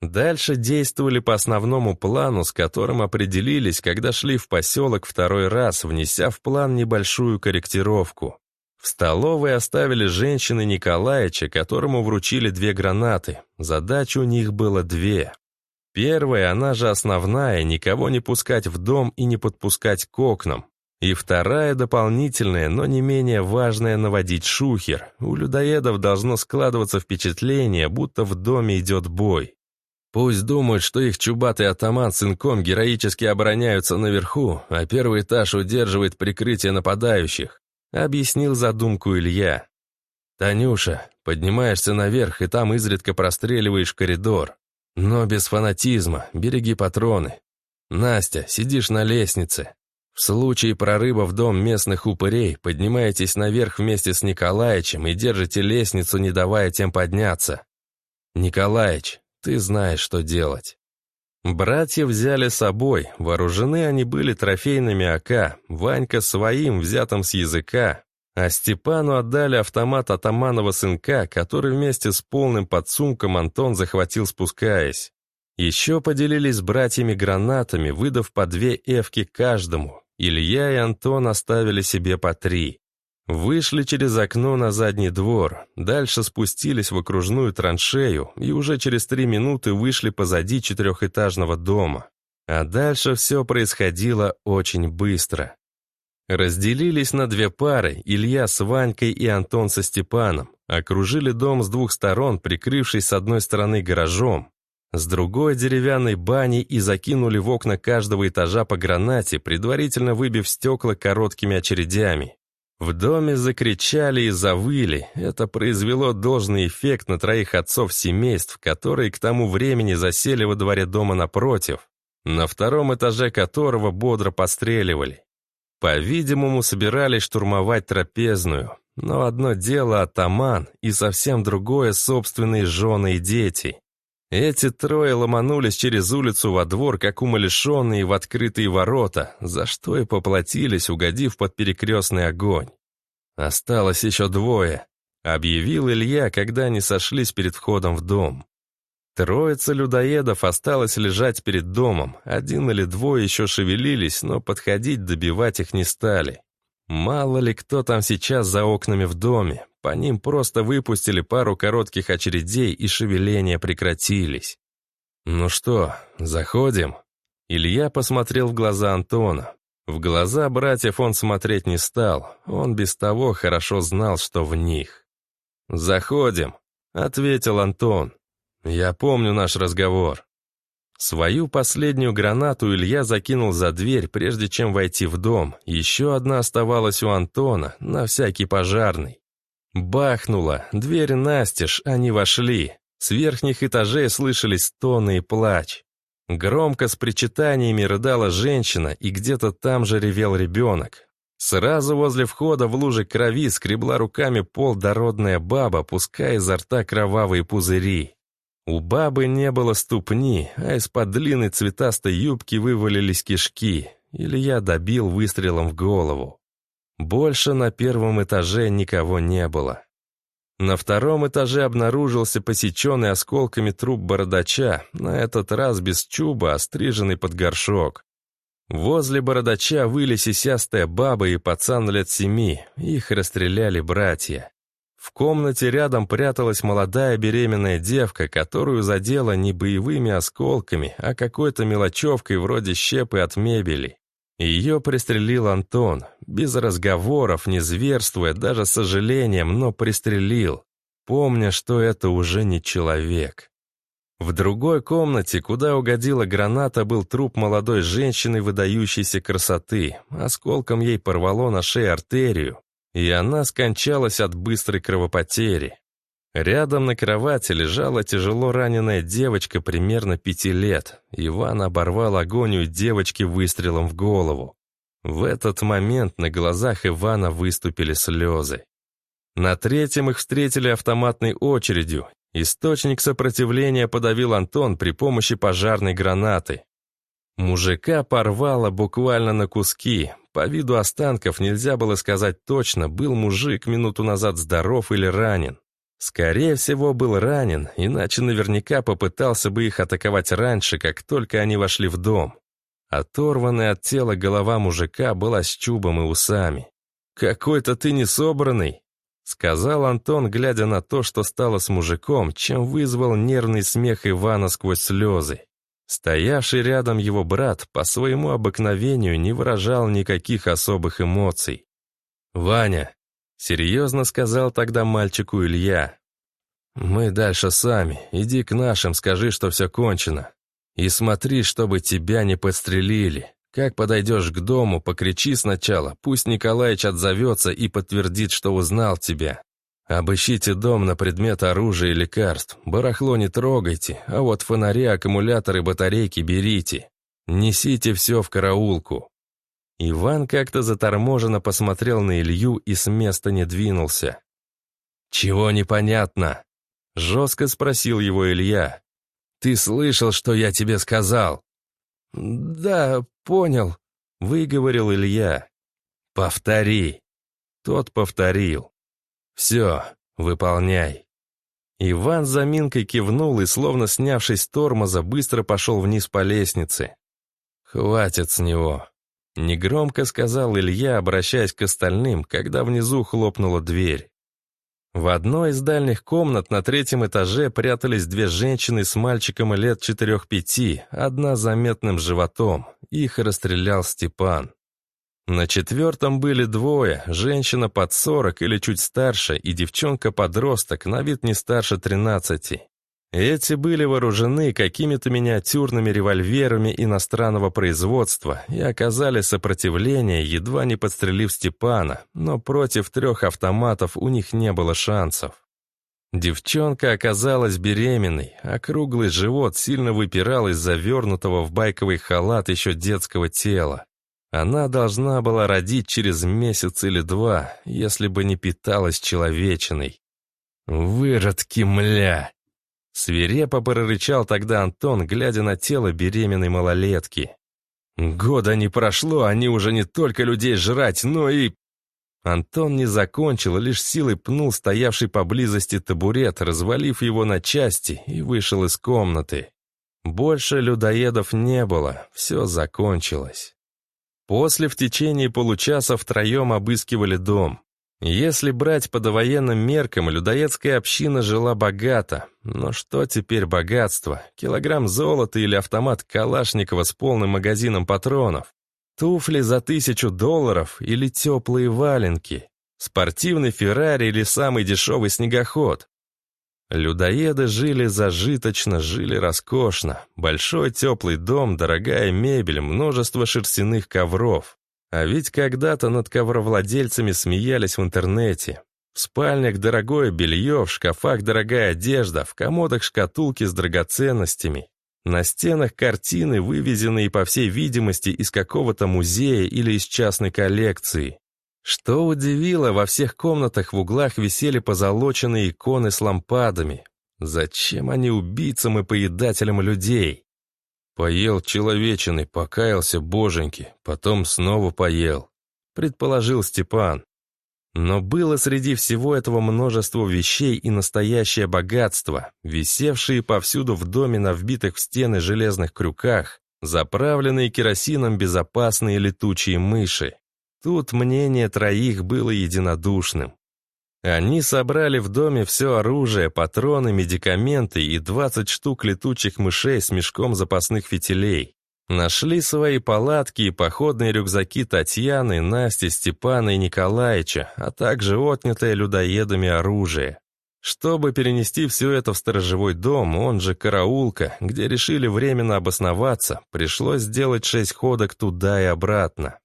Дальше действовали по основному плану, с которым определились, когда шли в поселок второй раз, внеся в план небольшую корректировку. В столовой оставили женщины Николаевича, которому вручили две гранаты. Задач у них было две. Первая, она же основная, никого не пускать в дом и не подпускать к окнам. И вторая, дополнительная, но не менее важная, наводить шухер. У людоедов должно складываться впечатление, будто в доме идет бой. Пусть думают, что их чубатый атаман с сынком героически обороняются наверху, а первый этаж удерживает прикрытие нападающих. Объяснил задумку Илья. «Танюша, поднимаешься наверх, и там изредка простреливаешь коридор. Но без фанатизма, береги патроны. Настя, сидишь на лестнице. В случае прорыва в дом местных упырей поднимаетесь наверх вместе с Николаевичем и держите лестницу, не давая тем подняться. Николаевич, ты знаешь, что делать». Братья взяли с собой, вооружены они были трофейными АК, Ванька своим, взятым с языка, а Степану отдали автомат атаманова сынка, который вместе с полным подсумком Антон захватил спускаясь. Еще поделились с братьями гранатами, выдав по две эвки каждому. Илья и Антон оставили себе по три. Вышли через окно на задний двор, дальше спустились в окружную траншею и уже через три минуты вышли позади четырехэтажного дома. А дальше все происходило очень быстро. Разделились на две пары, Илья с Ванькой и Антон со Степаном. Окружили дом с двух сторон, прикрывшись с одной стороны гаражом, с другой деревянной баней и закинули в окна каждого этажа по гранате, предварительно выбив стекла короткими очередями. В доме закричали и завыли. Это произвело должный эффект на троих отцов семейств, которые к тому времени засели во дворе дома напротив, на втором этаже которого бодро постреливали. По-видимому, собирались штурмовать трапезную. Но одно дело атаман, и совсем другое собственные жены и дети. Эти трое ломанулись через улицу во двор, как умалишенные в открытые ворота, за что и поплатились, угодив под перекрестный огонь. «Осталось еще двое», — объявил Илья, когда они сошлись перед входом в дом. Троица людоедов осталась лежать перед домом, один или двое еще шевелились, но подходить добивать их не стали. Мало ли кто там сейчас за окнами в доме, по ним просто выпустили пару коротких очередей, и шевеления прекратились. «Ну что, заходим?» Илья посмотрел в глаза Антона. В глаза братьев он смотреть не стал, он без того хорошо знал, что в них. «Заходим», — ответил Антон. «Я помню наш разговор». Свою последнюю гранату Илья закинул за дверь, прежде чем войти в дом. Еще одна оставалась у Антона, на всякий пожарный. Бахнуло, дверь настежь, они вошли. С верхних этажей слышались стоны и плач. Громко с причитаниями рыдала женщина, и где-то там же ревел ребенок. Сразу возле входа в луже крови скребла руками пол дородная баба, пуская изо рта кровавые пузыри. У бабы не было ступни, а из-под длинной цветастой юбки вывалились кишки. Илья добил выстрелом в голову. Больше на первом этаже никого не было. На втором этаже обнаружился посеченный осколками труп бородача, на этот раз без чуба, остриженный под горшок. Возле бородача выли сисястая баба и пацан лет семи, их расстреляли братья. В комнате рядом пряталась молодая беременная девка, которую задела не боевыми осколками, а какой-то мелочевкой вроде щепы от мебели. Ее пристрелил Антон, без разговоров, не зверствуя, даже сожалением, но пристрелил, помня, что это уже не человек. В другой комнате, куда угодила граната, был труп молодой женщины выдающейся красоты. Осколком ей порвало на шее артерию, и она скончалась от быстрой кровопотери. Рядом на кровати лежала тяжело раненая девочка примерно пяти лет. Иван оборвал агонию девочки выстрелом в голову. В этот момент на глазах Ивана выступили слезы. На третьем их встретили автоматной очередью. Источник сопротивления подавил Антон при помощи пожарной гранаты. Мужика порвало буквально на куски. По виду останков нельзя было сказать точно, был мужик минуту назад здоров или ранен. Скорее всего, был ранен, иначе наверняка попытался бы их атаковать раньше, как только они вошли в дом. Оторванная от тела голова мужика была с чубом и усами. «Какой-то ты несобранный», — сказал Антон, глядя на то, что стало с мужиком, чем вызвал нервный смех Ивана сквозь слезы. Стоявший рядом его брат по своему обыкновению не выражал никаких особых эмоций. «Ваня, Серьезно сказал тогда мальчику Илья. «Мы дальше сами. Иди к нашим, скажи, что все кончено. И смотри, чтобы тебя не подстрелили. Как подойдешь к дому, покричи сначала, пусть Николаич отзовется и подтвердит, что узнал тебя. Обыщите дом на предмет оружия и лекарств. Барахло не трогайте, а вот фонари, аккумуляторы, батарейки берите. Несите все в караулку. Иван как-то заторможенно посмотрел на Илью и с места не двинулся. «Чего непонятно?» — жестко спросил его Илья. «Ты слышал, что я тебе сказал?» «Да, понял», — выговорил Илья. «Повтори». Тот повторил. «Все, выполняй». Иван заминкой кивнул и, словно снявшись с тормоза, быстро пошел вниз по лестнице. «Хватит с него», Негромко сказал Илья, обращаясь к остальным, когда внизу хлопнула дверь. В одной из дальних комнат на третьем этаже прятались две женщины с мальчиком лет четырех-пяти, одна заметным животом. Их расстрелял Степан. На четвертом были двое, женщина под сорок или чуть старше и девчонка-подросток, на вид не старше тринадцати. Эти были вооружены какими-то миниатюрными револьверами иностранного производства и оказали сопротивление, едва не подстрелив Степана, но против трех автоматов у них не было шансов. Девчонка оказалась беременной, а круглый живот сильно выпирал из завернутого в байковый халат еще детского тела. Она должна была родить через месяц или два, если бы не питалась человечиной. «Выродки, мля!» Свирепо прорычал тогда Антон, глядя на тело беременной малолетки. «Года не прошло, они уже не только людей жрать, но и...» Антон не закончил, лишь силой пнул стоявший поблизости табурет, развалив его на части, и вышел из комнаты. Больше людоедов не было, все закончилось. После в течение получаса втроем обыскивали дом. Если брать по довоенным меркам, людоедская община жила богато. Но что теперь богатство? Килограмм золота или автомат Калашникова с полным магазином патронов? Туфли за тысячу долларов или теплые валенки? Спортивный Феррари или самый дешевый снегоход? Людоеды жили зажиточно, жили роскошно. Большой теплый дом, дорогая мебель, множество шерстяных ковров. А ведь когда-то над ковровладельцами смеялись в интернете. В спальнях дорогое белье, в шкафах дорогая одежда, в комодах шкатулки с драгоценностями. На стенах картины, вывезенные, по всей видимости, из какого-то музея или из частной коллекции. Что удивило, во всех комнатах в углах висели позолоченные иконы с лампадами. Зачем они убийцам и поедателям людей? Поел человечины, покаялся боженьки, потом снова поел, предположил Степан. Но было среди всего этого множество вещей и настоящее богатство, висевшие повсюду в доме на вбитых в стены железных крюках, заправленные керосином безопасные летучие мыши. Тут мнение троих было единодушным. Они собрали в доме все оружие, патроны, медикаменты и 20 штук летучих мышей с мешком запасных фитилей. Нашли свои палатки и походные рюкзаки Татьяны, Насти, Степана и Николаевича, а также отнятое людоедами оружие. Чтобы перенести все это в сторожевой дом, он же караулка, где решили временно обосноваться, пришлось сделать шесть ходок туда и обратно.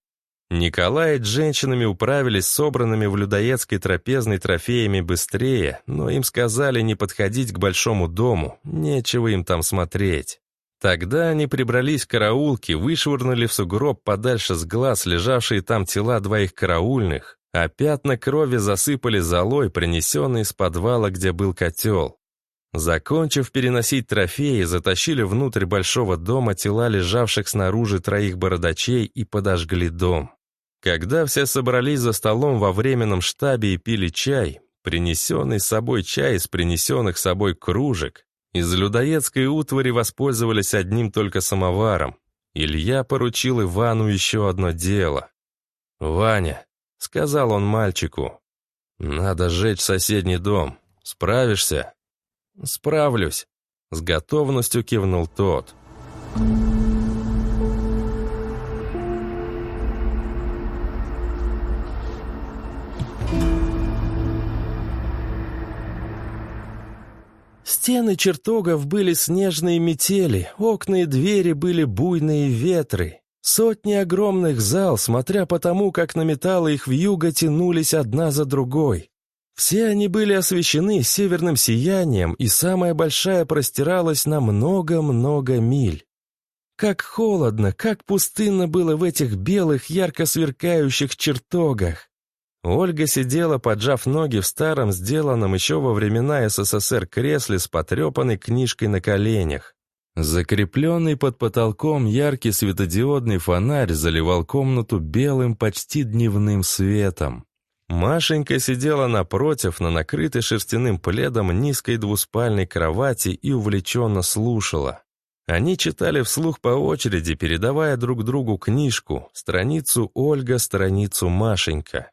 Николай с женщинами управились собранными в людоедской трапезной трофеями быстрее, но им сказали не подходить к большому дому, нечего им там смотреть. Тогда они прибрались к караулке, вышвырнули в сугроб подальше с глаз лежавшие там тела двоих караульных, а пятна крови засыпали золой, принесенной из подвала, где был котел. Закончив переносить трофеи, затащили внутрь большого дома тела лежавших снаружи троих бородачей и подожгли дом. Когда все собрались за столом во временном штабе и пили чай, принесенный с собой чай из принесенных с собой кружек, из людоедской утвари воспользовались одним только самоваром. Илья поручил Ивану еще одно дело. «Ваня», — сказал он мальчику, — «надо сжечь соседний дом. Справишься?» «Справлюсь», — с готовностью кивнул тот. Стены чертогов были снежные метели, окна и двери были буйные ветры. Сотни огромных зал, смотря по тому, как на металлы их вьюга тянулись одна за другой. Все они были освещены северным сиянием, и самая большая простиралась на много-много миль. Как холодно, как пустынно было в этих белых, ярко сверкающих чертогах. Ольга сидела, поджав ноги в старом, сделанном еще во времена СССР кресле с потрепанной книжкой на коленях. Закрепленный под потолком яркий светодиодный фонарь заливал комнату белым, почти дневным светом. Машенька сидела напротив на накрытой шерстяным пледом низкой двуспальной кровати и увлеченно слушала. Они читали вслух по очереди, передавая друг другу книжку, страницу Ольга, страницу Машенька.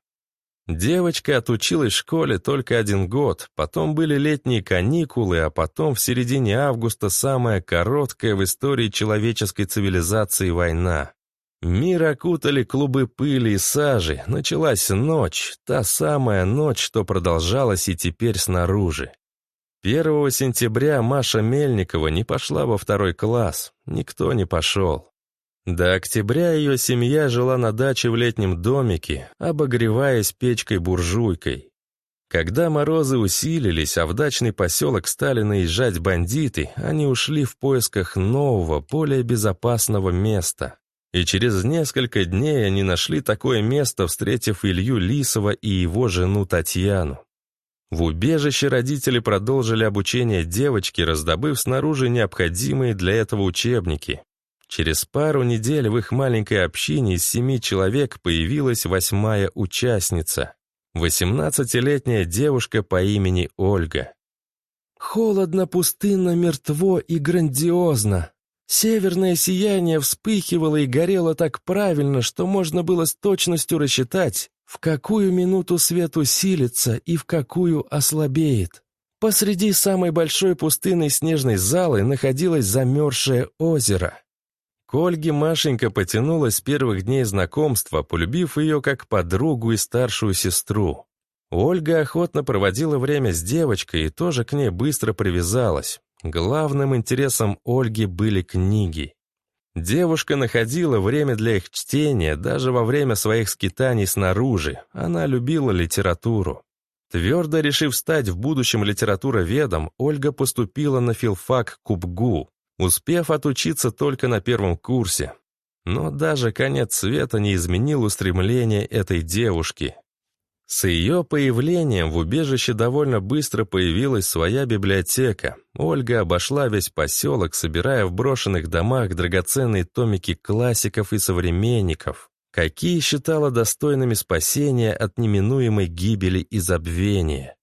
Девочка отучилась в школе только один год, потом были летние каникулы, а потом в середине августа самая короткая в истории человеческой цивилизации война. Мир окутали клубы пыли и сажи, началась ночь, та самая ночь, что продолжалась и теперь снаружи. 1 сентября Маша Мельникова не пошла во второй класс, никто не пошел. До октября ее семья жила на даче в летнем домике, обогреваясь печкой-буржуйкой. Когда морозы усилились, а в дачный поселок стали наезжать бандиты, они ушли в поисках нового, более безопасного места. И через несколько дней они нашли такое место, встретив Илью Лисова и его жену Татьяну. В убежище родители продолжили обучение девочки, раздобыв снаружи необходимые для этого учебники. Через пару недель в их маленькой общине из семи человек появилась восьмая участница. Восемнадцатилетняя девушка по имени Ольга. «Холодно, пустынно, мертво и грандиозно», Северное сияние вспыхивало и горело так правильно, что можно было с точностью рассчитать, в какую минуту свет усилится и в какую ослабеет. Посреди самой большой пустынной снежной залы находилось замерзшее озеро. К Ольге Машенька потянулась с первых дней знакомства, полюбив ее как подругу и старшую сестру. Ольга охотно проводила время с девочкой и тоже к ней быстро привязалась. Главным интересом Ольги были книги. Девушка находила время для их чтения даже во время своих скитаний снаружи. Она любила литературу. Твердо решив стать в будущем литературоведом, Ольга поступила на филфак КУБГУ, успев отучиться только на первом курсе. Но даже конец света не изменил устремления этой девушки. С ее появлением в убежище довольно быстро появилась своя библиотека. Ольга обошла весь поселок, собирая в брошенных домах драгоценные томики классиков и современников, какие считала достойными спасения от неминуемой гибели и забвения.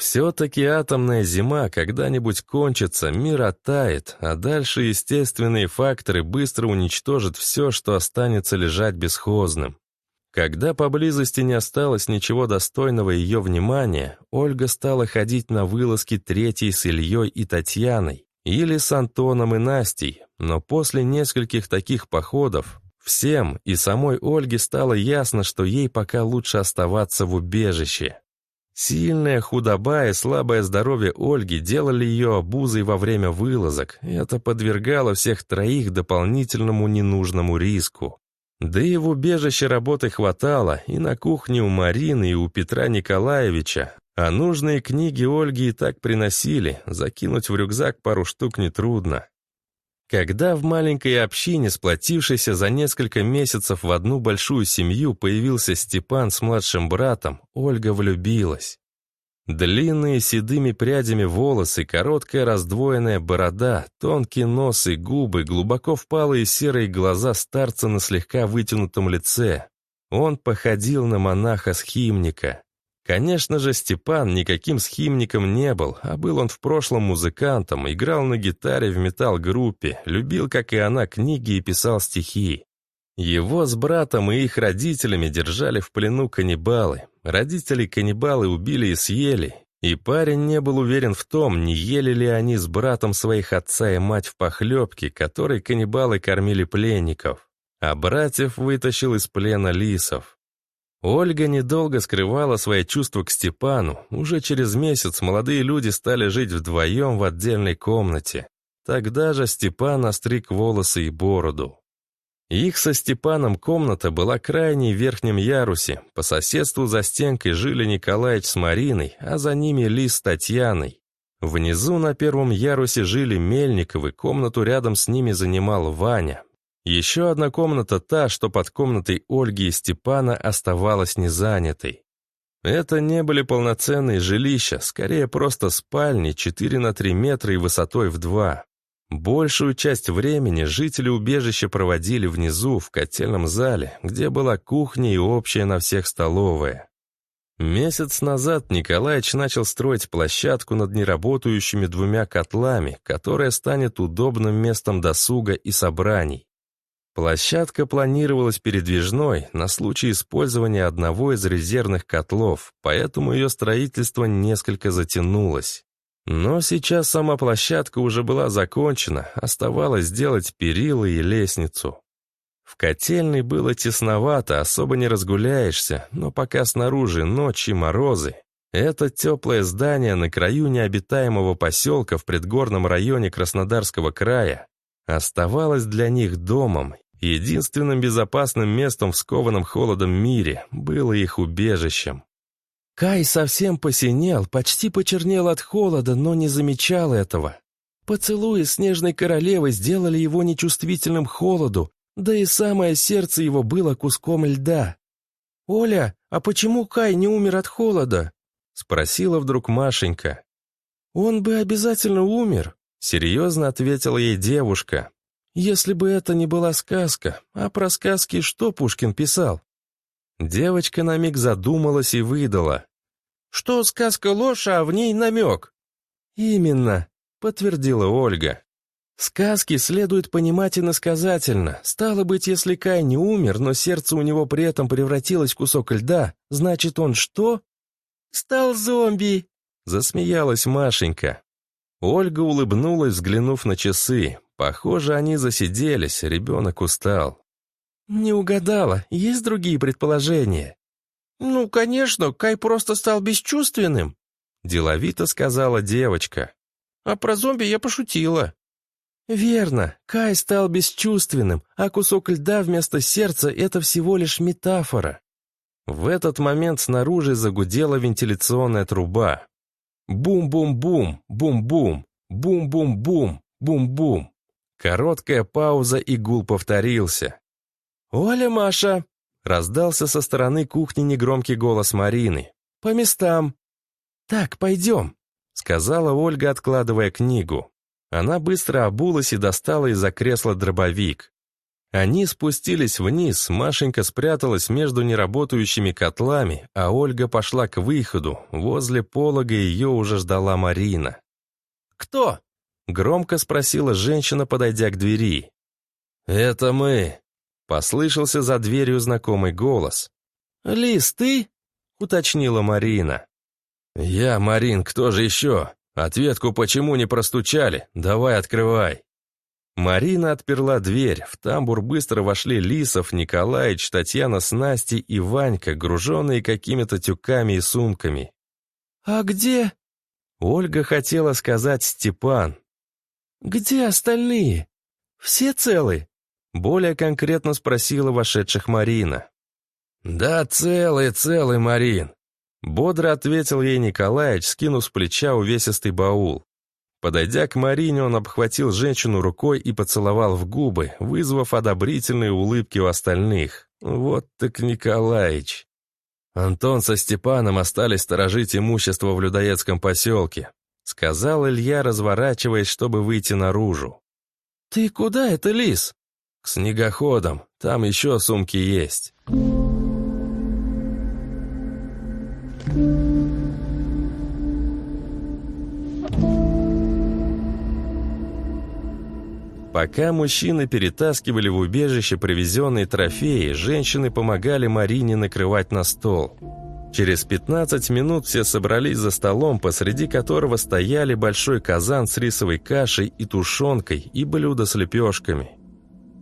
Все-таки атомная зима когда-нибудь кончится, мир оттает, а дальше естественные факторы быстро уничтожат все, что останется лежать бесхозным. Когда поблизости не осталось ничего достойного ее внимания, Ольга стала ходить на вылазки третьей с Ильей и Татьяной, или с Антоном и Настей, но после нескольких таких походов всем и самой Ольге стало ясно, что ей пока лучше оставаться в убежище. Сильная худоба и слабое здоровье Ольги делали ее обузой во время вылазок, это подвергало всех троих дополнительному ненужному риску. Да и в убежище работы хватало, и на кухне у Марины, и у Петра Николаевича. А нужные книги Ольги и так приносили, закинуть в рюкзак пару штук нетрудно. Когда в маленькой общине, сплотившейся за несколько месяцев в одну большую семью, появился Степан с младшим братом, Ольга влюбилась. Длинные седыми прядями волосы, короткая раздвоенная борода, тонкий нос и губы, глубоко впалые серые глаза старца на слегка вытянутом лице. Он походил на монаха-схимника. Конечно же, Степан никаким схимником не был, а был он в прошлом музыкантом, играл на гитаре в металл-группе, любил, как и она, книги и писал стихи. Его с братом и их родителями держали в плену каннибалы. Родители каннибалы убили и съели, и парень не был уверен в том, не ели ли они с братом своих отца и мать в похлебке, которой каннибалы кормили пленников. А братьев вытащил из плена лисов. Ольга недолго скрывала свои чувства к Степану. Уже через месяц молодые люди стали жить вдвоем в отдельной комнате. Тогда же Степан остриг волосы и бороду. Их со Степаном комната была крайней в верхнем ярусе. По соседству за стенкой жили Николаевич с Мариной, а за ними Лис с Татьяной. Внизу на первом ярусе жили Мельниковы, комнату рядом с ними занимал Ваня. Еще одна комната, та, что под комнатой Ольги и Степана, оставалась незанятой. Это не были полноценные жилища, скорее просто спальни 4 на 3 метра и высотой в 2. Большую часть времени жители убежища проводили внизу, в котельном зале, где была кухня и общая на всех столовая. Месяц назад Николаевич начал строить площадку над неработающими двумя котлами, которая станет удобным местом досуга и собраний. Площадка планировалась передвижной на случай использования одного из резервных котлов, поэтому ее строительство несколько затянулось. Но сейчас сама площадка уже была закончена, оставалось сделать перила и лестницу. В котельной было тесновато, особо не разгуляешься, но пока снаружи ночь и морозы, это теплое здание на краю необитаемого поселка в предгорном районе Краснодарского края оставалось для них домом, единственным безопасным местом в скованном холодом мире, было их убежищем. Кай совсем посинел, почти почернел от холода, но не замечал этого. Поцелуи снежной королевы сделали его нечувствительным холоду, да и самое сердце его было куском льда. «Оля, а почему Кай не умер от холода?» — спросила вдруг Машенька. «Он бы обязательно умер», — серьезно ответила ей девушка. «Если бы это не была сказка, а про сказки что Пушкин писал?» Девочка на миг задумалась и выдала что сказка ложь, а в ней намек». «Именно», — подтвердила Ольга. «Сказки следует понимать иносказательно. Стало быть, если Кай не умер, но сердце у него при этом превратилось в кусок льда, значит, он что?» «Стал зомби», — засмеялась Машенька. Ольга улыбнулась, взглянув на часы. Похоже, они засиделись, ребенок устал. «Не угадала. Есть другие предположения?» «Ну, конечно, Кай просто стал бесчувственным», — деловито сказала девочка. «А про зомби я пошутила». «Верно, Кай стал бесчувственным, а кусок льда вместо сердца — это всего лишь метафора». В этот момент снаружи загудела вентиляционная труба. Бум-бум-бум, бум-бум, бум-бум-бум, бум-бум. Короткая пауза, и гул повторился. «Оля, Маша!» Раздался со стороны кухни негромкий голос Марины. «По местам!» «Так, пойдем», — сказала Ольга, откладывая книгу. Она быстро обулась и достала из-за кресла дробовик. Они спустились вниз, Машенька спряталась между неработающими котлами, а Ольга пошла к выходу. Возле полога ее уже ждала Марина. «Кто?» — громко спросила женщина, подойдя к двери. «Это мы», Послышался за дверью знакомый голос. «Лис, ты?» — уточнила Марина. «Я, Марин, кто же еще? Ответку почему не простучали? Давай открывай». Марина отперла дверь. В тамбур быстро вошли Лисов, Николаич, Татьяна с Настей и Ванька, груженные какими-то тюками и сумками. «А где?» Ольга хотела сказать Степан. «Где остальные? Все целы?» Более конкретно спросила вошедших Марина. «Да, целый, целый, Марин!» Бодро ответил ей Николаевич, скинув с плеча увесистый баул. Подойдя к Марине, он обхватил женщину рукой и поцеловал в губы, вызвав одобрительные улыбки у остальных. «Вот так Николаевич!» Антон со Степаном остались сторожить имущество в людоедском поселке, сказал Илья, разворачиваясь, чтобы выйти наружу. «Ты куда это, Лис?» «К снегоходам, там еще сумки есть». Пока мужчины перетаскивали в убежище привезенные трофеи, женщины помогали Марине накрывать на стол. Через 15 минут все собрались за столом, посреди которого стояли большой казан с рисовой кашей и тушенкой и блюдо с лепешками.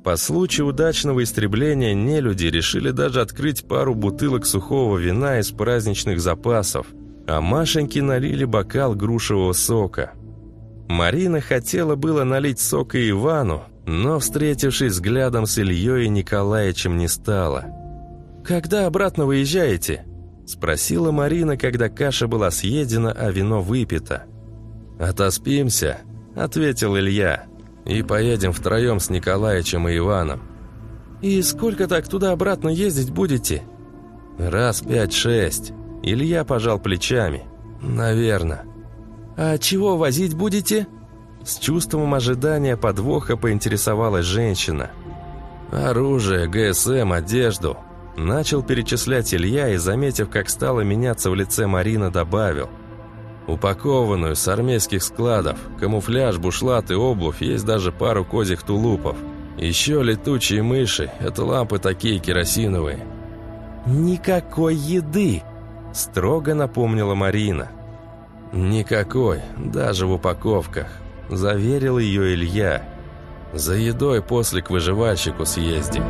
По случаю удачного истребления нелюди решили даже открыть пару бутылок сухого вина из праздничных запасов, а Машеньке налили бокал грушевого сока. Марина хотела было налить сок и Ивану, но, встретившись взглядом с Ильей Николаевичем, не стала. «Когда обратно выезжаете?» – спросила Марина, когда каша была съедена, а вино выпито. «Отоспимся», – ответил Илья, – «и поедем втроем с Николаевичем и Иваном». «И сколько так туда-обратно ездить будете?» «Раз пять-шесть». Илья пожал плечами. «Наверно». «А чего возить будете?» С чувством ожидания подвоха поинтересовалась женщина. «Оружие, ГСМ, одежду». Начал перечислять Илья и, заметив, как стало меняться в лице Марина, добавил. «Упакованную с армейских складов, камуфляж, бушлат и обувь, есть даже пару козьих тулупов. Еще летучие мыши, это лампы такие керосиновые». «Никакой еды!» – строго напомнила Марина. «Никакой, даже в упаковках», – заверил ее Илья. «За едой после к выживальщику съездим».